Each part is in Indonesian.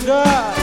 sugar.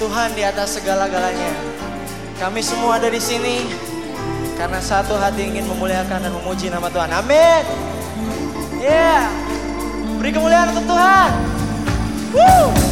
Tuhan di atas segala-galanya. Kami semua ada di sini karena satu hati ingin memuliakan dan memuji nama Tuhan. Amin. Ya. Yeah. Beri kemuliaan untuk Tuhan. Woo!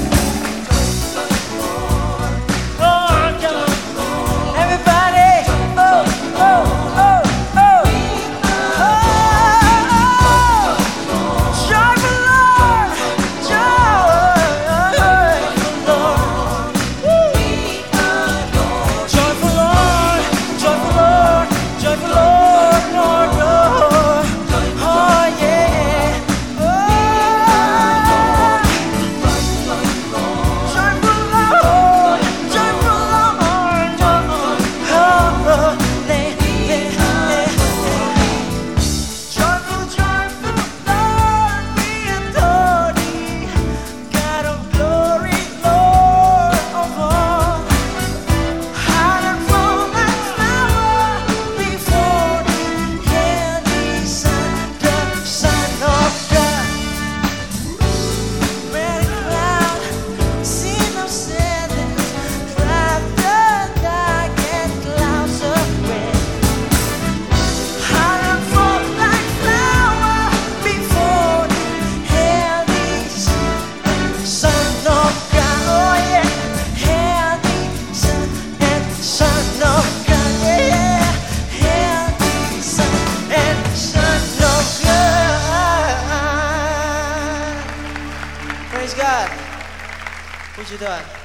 不知道。